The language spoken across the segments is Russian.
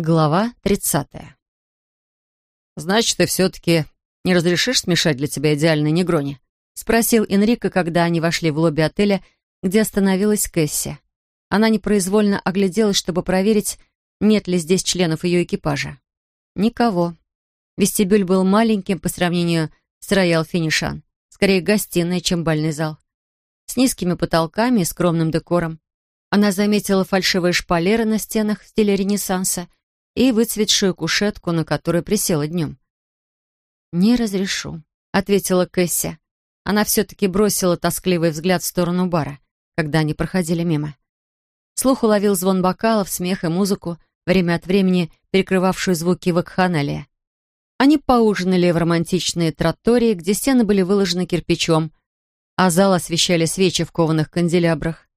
Глава тридцатая. «Значит, ты все-таки не разрешишь смешать для тебя идеальный негрони?» — спросил Энрико, когда они вошли в лобби отеля, где остановилась Кэсси. Она непроизвольно огляделась, чтобы проверить, нет ли здесь членов ее экипажа. Никого. Вестибюль был маленьким по сравнению с Роял Финишан, скорее гостиная, чем бальный зал. С низкими потолками и скромным декором. Она заметила фальшивые шпалеры на стенах в стиле Ренессанса — и выцветшую кушетку, на которой присела днем. «Не разрешу», — ответила Кэсси. Она все-таки бросила тоскливый взгляд в сторону бара, когда они проходили мимо. Слух уловил звон бокалов, смех и музыку, время от времени перекрывавшую звуки вакханалия. Они поужинали в романтичной тротории, где стены были выложены кирпичом, а зал освещали свечи в кованых канделябрах.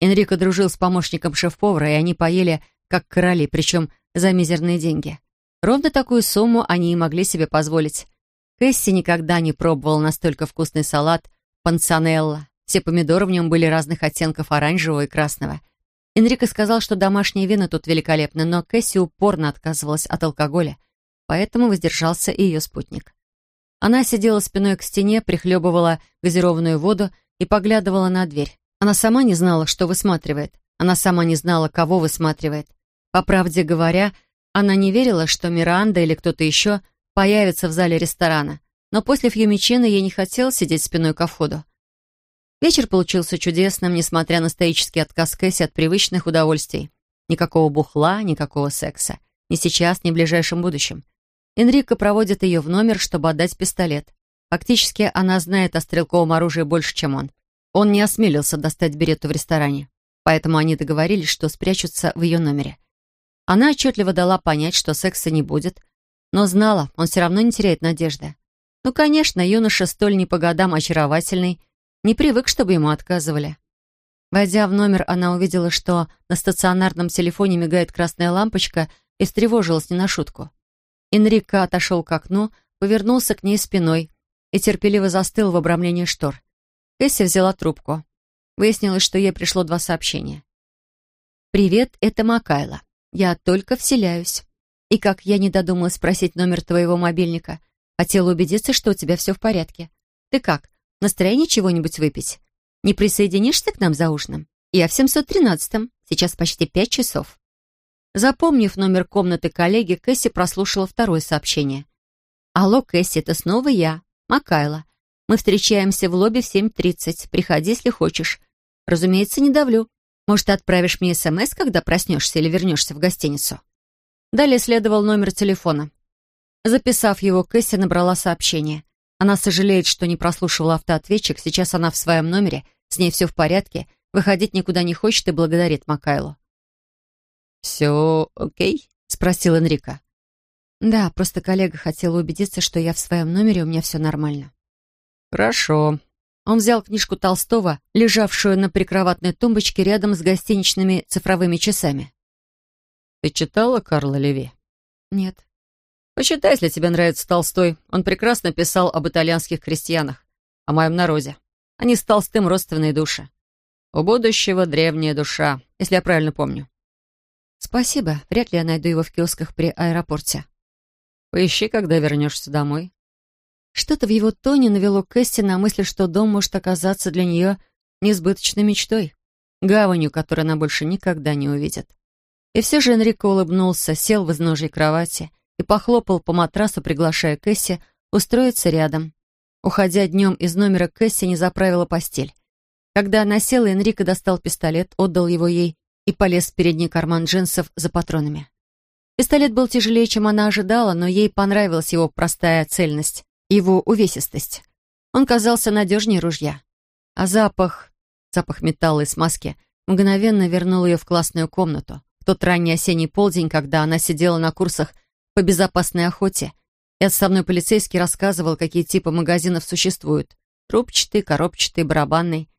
Энрико дружил с помощником шеф-повара, и они поели, как короли, причем за мизерные деньги. Ровно такую сумму они и могли себе позволить. Кэсси никогда не пробовал настолько вкусный салат пансанелла. Все помидоры в нем были разных оттенков оранжевого и красного. Энрико сказал, что домашние вина тут великолепны, но Кэсси упорно отказывалась от алкоголя, поэтому воздержался и ее спутник. Она сидела спиной к стене, прихлебывала газированную воду и поглядывала на дверь. Она сама не знала, что высматривает. Она сама не знала, кого высматривает. По правде говоря, она не верила, что Миранда или кто-то еще появится в зале ресторана, но после Фьюмичена ей не хотелось сидеть спиной ко входу. Вечер получился чудесным, несмотря на стоический отказ Кэсси от привычных удовольствий. Никакого бухла, никакого секса. Ни сейчас, ни в ближайшем будущем. Энрико проводит ее в номер, чтобы отдать пистолет. Фактически, она знает о стрелковом оружии больше, чем он. Он не осмелился достать берету в ресторане, поэтому они договорились, что спрячутся в ее номере. Она отчетливо дала понять, что секса не будет, но знала, он все равно не теряет надежды. Ну, конечно, юноша столь не по годам очаровательный, не привык, чтобы ему отказывали. Войдя в номер, она увидела, что на стационарном телефоне мигает красная лампочка и встревожилась не на шутку. Энрико отошел к окну, повернулся к ней спиной и терпеливо застыл в обрамлении штор. Кэсси взяла трубку. Выяснилось, что ей пришло два сообщения. «Привет, это Макайла. Я только вселяюсь. И как я не додумалась спросить номер твоего мобильника, хотела убедиться, что у тебя все в порядке. Ты как, настроение чего-нибудь выпить? Не присоединишься к нам за ужином? Я в 713-м, сейчас почти пять часов. Запомнив номер комнаты коллеги, Кэсси прослушала второе сообщение. «Алло, Кэсси, это снова я, Макайла. Мы встречаемся в лобби в 7.30. Приходи, если хочешь. Разумеется, не давлю. Может, отправишь мне СМС, когда проснешься или вернешься в гостиницу?» Далее следовал номер телефона. Записав его, Кэсси набрала сообщение. Она сожалеет, что не прослушивала автоответчик. Сейчас она в своем номере, с ней все в порядке, выходить никуда не хочет и благодарит Макайлу. «Все окей?» — спросил Энрика. «Да, просто коллега хотела убедиться, что я в своем номере, у меня все нормально». «Хорошо», он взял книжку Толстого, лежавшую на прикроватной тумбочке рядом с гостиничными цифровыми часами. «Ты читала Карла Леви?» «Нет». «Почитай, если тебе нравится Толстой. Он прекрасно писал об итальянских крестьянах, о моем народе. Они с Толстым родственные души. У будущего древняя душа, если я правильно помню». «Спасибо. Вряд ли я найду его в киосках при аэропорте». «Поищи, когда вернешься домой. Что-то в его тоне навело Кэсси на мысль, что дом может оказаться для нее несбыточной мечтой, гаванью, которой она больше никогда не увидит. И все же Энрико улыбнулся, сел в изножьей кровати и похлопал по матрасу, приглашая Кэсси устроиться рядом. Уходя днем из номера, Кэсси не заправила постель. Когда она села, Энрико достал пистолет, отдал его ей и полез в передний карман джинсов за патронами. Пистолет был тяжелее, чем она ожидала, но ей понравилась его простая цельность его увесистость. Он казался надежнее ружья. А запах, запах металла и смазки, мгновенно вернул ее в классную комнату. В тот ранний осенний полдень, когда она сидела на курсах по безопасной охоте, и отставной полицейский рассказывал, какие типы магазинов существуют. Трубчатый, коробчатый, барабанный.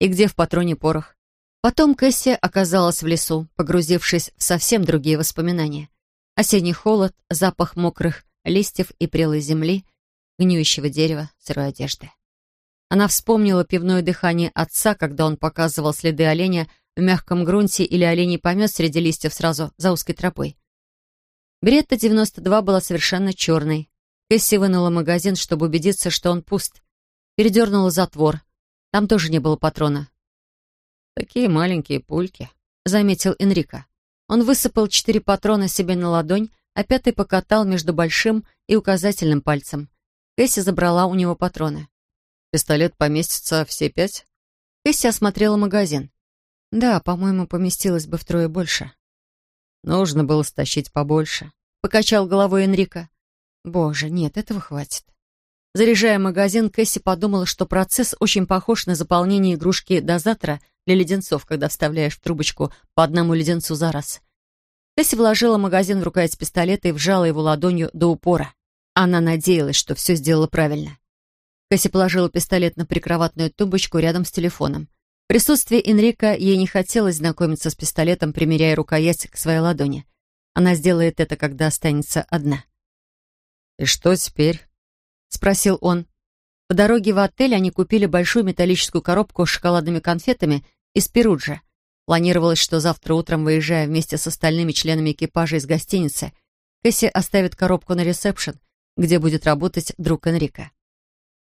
И где в патроне порох. Потом Кэсси оказалась в лесу, погрузившись в совсем другие воспоминания. Осенний холод, запах мокрых листьев и прелой земли — гниющего дерева, сырой одежды. Она вспомнила пивное дыхание отца, когда он показывал следы оленя в мягком грунте или оленей помет среди листьев сразу за узкой тропой. Беретта 92 была совершенно черной. Кэсси вынула магазин, чтобы убедиться, что он пуст. Передернула затвор. Там тоже не было патрона. «Такие маленькие пульки», — заметил Энрико. Он высыпал четыре патрона себе на ладонь, а пятый покатал между большим и указательным пальцем. Кэсси забрала у него патроны. «Пистолет поместится все пять?» Кэсси осмотрела магазин. «Да, по-моему, поместилось бы втрое больше». «Нужно было стащить побольше», — покачал головой Энрико. «Боже, нет, этого хватит». Заряжая магазин, Кэсси подумала, что процесс очень похож на заполнение игрушки дозатора для леденцов, когда вставляешь в трубочку по одному леденцу за раз. Кэсси вложила магазин в рукоять пистолета и вжала его ладонью до упора. Она надеялась, что все сделала правильно. Кэсси положила пистолет на прикроватную тумбочку рядом с телефоном. В присутствии Энрика ей не хотелось знакомиться с пистолетом, примеряя рукоять к своей ладони. Она сделает это, когда останется одна. «И что теперь?» — спросил он. По дороге в отель они купили большую металлическую коробку с шоколадными конфетами из Перуджа. Планировалось, что завтра утром, выезжая вместе с остальными членами экипажа из гостиницы, Кэсси оставит коробку на ресепшн, где будет работать друг Энрика.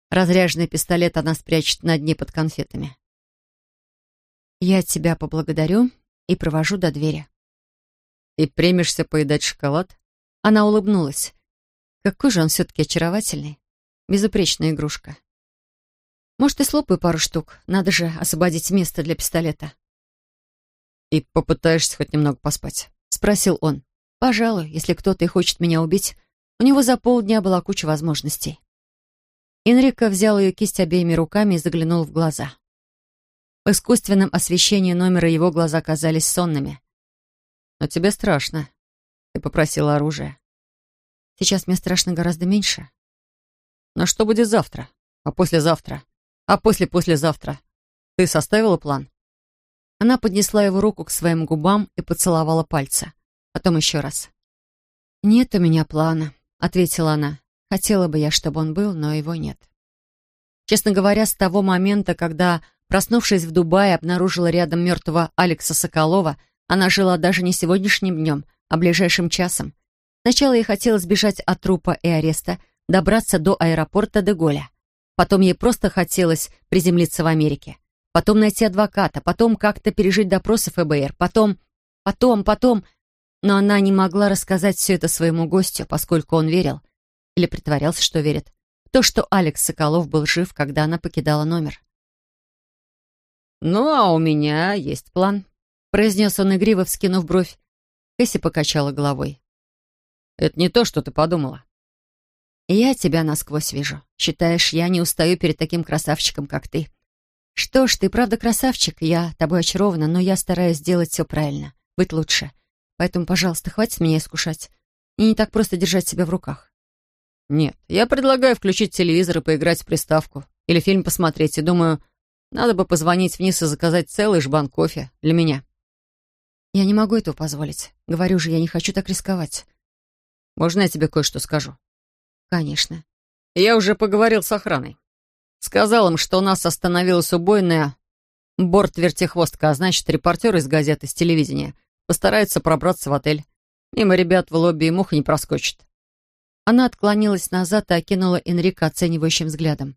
Разряженный пистолет она спрячет на дне под конфетами. «Я тебя поблагодарю и провожу до двери». «И примешься поедать шоколад?» Она улыбнулась. Какой же он все-таки очаровательный. Безупречная игрушка. Может, и слопаю пару штук. Надо же освободить место для пистолета. «И попытаешься хоть немного поспать?» — спросил он. «Пожалуй, если кто-то и хочет меня убить, у него за полдня была куча возможностей». Энрико взял ее кисть обеими руками и заглянул в глаза. В искусственном освещении номера его глаза казались сонными. «Но тебе страшно. Ты попросила оружие». «Сейчас мне страшно гораздо меньше». «Но что будет завтра? А послезавтра? А после-послезавтра? Ты составила план?» Она поднесла его руку к своим губам и поцеловала пальцы. Потом еще раз. «Нет у меня плана», — ответила она. «Хотела бы я, чтобы он был, но его нет». Честно говоря, с того момента, когда, проснувшись в Дубае, обнаружила рядом мертвого Алекса Соколова, она жила даже не сегодняшним днем, а ближайшим часом. Сначала ей хотелось бежать от трупа и ареста, добраться до аэропорта Деголя. Потом ей просто хотелось приземлиться в Америке потом найти адвоката, потом как-то пережить допросы ФБР, потом, потом, потом... Но она не могла рассказать все это своему гостю, поскольку он верил, или притворялся, что верит, то, что Алекс Соколов был жив, когда она покидала номер. «Ну, а у меня есть план», — произнес он игриво, вскинув бровь. Кэсси покачала головой. «Это не то, что ты подумала». «Я тебя насквозь вижу. Считаешь, я не устаю перед таким красавчиком, как ты. «Что ж, ты правда красавчик, я тобой очарована, но я стараюсь сделать все правильно, быть лучше. Поэтому, пожалуйста, хватит меня искушать. И не так просто держать себя в руках». «Нет, я предлагаю включить телевизор и поиграть в приставку. Или фильм посмотреть, и думаю, надо бы позвонить вниз и заказать целый жбан кофе для меня». «Я не могу этого позволить. Говорю же, я не хочу так рисковать». «Можно я тебе кое-что скажу?» «Конечно». «Я уже поговорил с охраной. Сказал им, что у нас остановилась убойная борт-вертихвостка, а значит, репортеры из газеты, с телевидения постараются пробраться в отель. Мимо ребят в лобби и муха не проскочит. Она отклонилась назад и окинула Энрика оценивающим взглядом.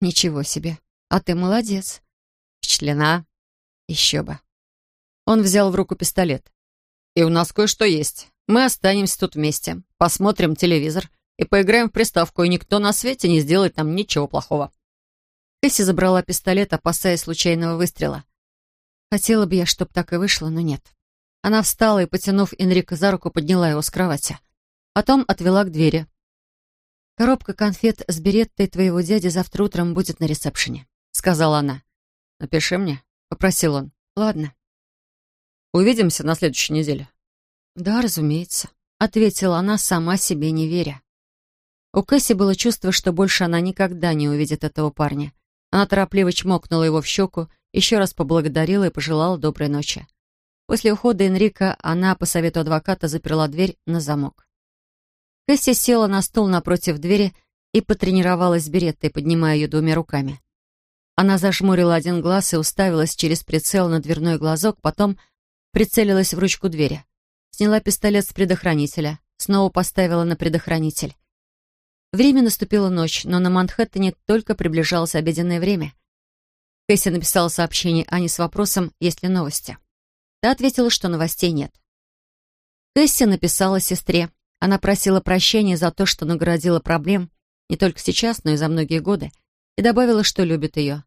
«Ничего себе. А ты молодец. Впечатлена? Еще бы». Он взял в руку пистолет. «И у нас кое-что есть. Мы останемся тут вместе, посмотрим телевизор и поиграем в приставку, и никто на свете не сделает нам ничего плохого». Кэсси забрала пистолет, опасаясь случайного выстрела. Хотела бы я, чтоб так и вышло, но нет. Она встала и, потянув Энрика за руку, подняла его с кровати. Потом отвела к двери. «Коробка конфет с береттой твоего дяди завтра утром будет на ресепшене», — сказала она. «Напиши мне», — попросил он. «Ладно». «Увидимся на следующей неделе». «Да, разумеется», — ответила она, сама себе не веря. У Кэсси было чувство, что больше она никогда не увидит этого парня. Она торопливо чмокнула его в щеку, еще раз поблагодарила и пожелала доброй ночи. После ухода Энрика она, по совету адвоката, заперла дверь на замок. Кэсси села на стул напротив двери и потренировалась с береттой, поднимая ее двумя руками. Она зажмурила один глаз и уставилась через прицел на дверной глазок, потом прицелилась в ручку двери. Сняла пистолет с предохранителя, снова поставила на предохранитель. Время наступила ночь, но на Манхэттене только приближалось обеденное время. Кэсси написала сообщение Ане с вопросом, есть ли новости. Та ответила, что новостей нет. Кэсси написала сестре. Она просила прощения за то, что наградила проблем не только сейчас, но и за многие годы, и добавила, что любит ее.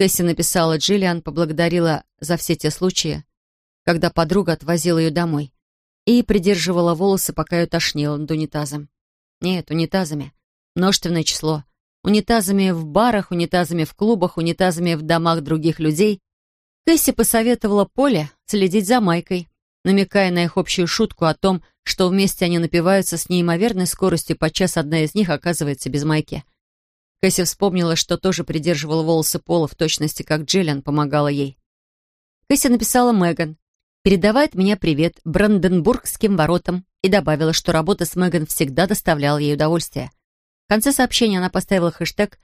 Кэсси написала Джиллиан, поблагодарила за все те случаи, когда подруга отвозила ее домой и придерживала волосы, пока ее тошнило над унитазом. Нет, унитазами. Множественное число. Унитазами в барах, унитазами в клубах, унитазами в домах других людей. Кэсси посоветовала Поле следить за Майкой, намекая на их общую шутку о том, что вместе они напиваются с неимоверной скоростью, подчас одна из них оказывается без майки. Кэсси вспомнила, что тоже придерживала волосы Пола в точности, как Джиллиан помогала ей. Кэсси написала Меган. «Передавает меня привет Бранденбургским воротам» и добавила, что работа с Меган всегда доставляла ей удовольствие. В конце сообщения она поставила хэштег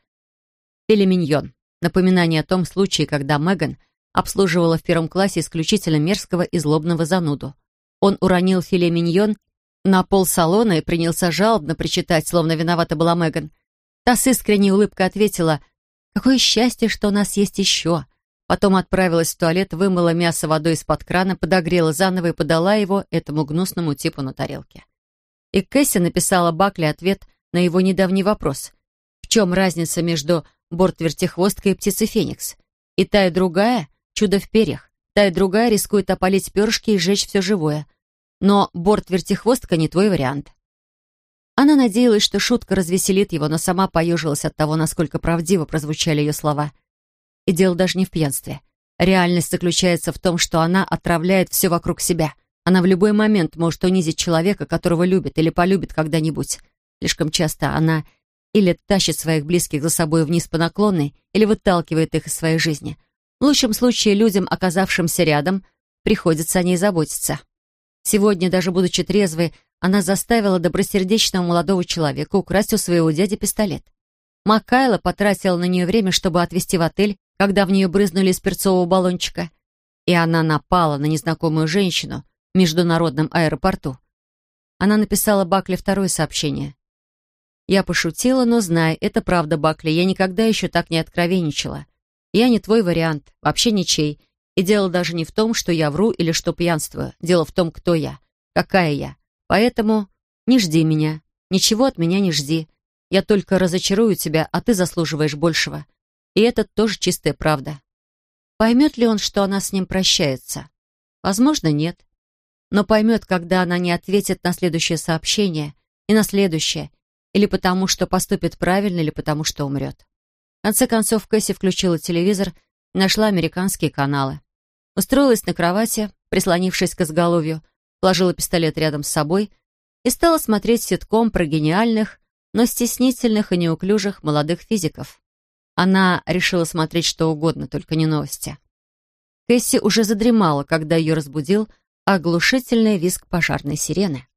«Пелеминьон» напоминание о том случае, когда Меган обслуживала в первом классе исключительно мерзкого и злобного зануду. Он уронил филе миньон на пол салона и принялся жалобно причитать, словно виновата была Меган. Та с искренней улыбкой ответила «Какое счастье, что у нас есть еще!» Потом отправилась в туалет, вымыла мясо водой из-под крана, подогрела заново и подала его этому гнусному типу на тарелке. И Кэсси написала Бакли ответ на его недавний вопрос. В чем разница между борт-вертихвосткой и птицей Феникс? И та, и другая — чудо в перьях. Та и другая рискует опалить перышки и сжечь все живое. Но борт-вертихвостка не твой вариант. Она надеялась, что шутка развеселит его, но сама поежилась от того, насколько правдиво прозвучали ее слова. И дело даже не в пьянстве. Реальность заключается в том, что она отравляет все вокруг себя. Она в любой момент может унизить человека, которого любит или полюбит когда-нибудь. Слишком часто она или тащит своих близких за собой вниз по наклонной, или выталкивает их из своей жизни. В лучшем случае людям, оказавшимся рядом, приходится о ней заботиться. Сегодня, даже будучи трезвой, она заставила добросердечного молодого человека украсть у своего дяди пистолет. Маккайла потратила на нее время, чтобы отвезти в отель, когда в нее брызнули из перцового баллончика, и она напала на незнакомую женщину в международном аэропорту. Она написала Бакли второе сообщение. «Я пошутила, но знай, это правда, Бакли, я никогда еще так не откровенничала. Я не твой вариант, вообще ничей, и дело даже не в том, что я вру или что пьянствую, дело в том, кто я, какая я, Поэтому не жди меня, ничего от меня не жди. Я только разочарую тебя, а ты заслуживаешь большего. И это тоже чистая правда. Поймет ли он, что она с ним прощается? Возможно, нет. Но поймет, когда она не ответит на следующее сообщение и на следующее, или потому, что поступит правильно, или потому, что умрет. В конце концов, Кэсси включила телевизор нашла американские каналы. Устроилась на кровати, прислонившись к изголовью, положила пистолет рядом с собой и стала смотреть ситком про гениальных, но стеснительных и неуклюжих молодых физиков. Она решила смотреть что угодно, только не новости. Кэсси уже задремала, когда ее разбудил оглушительный визг пожарной сирены.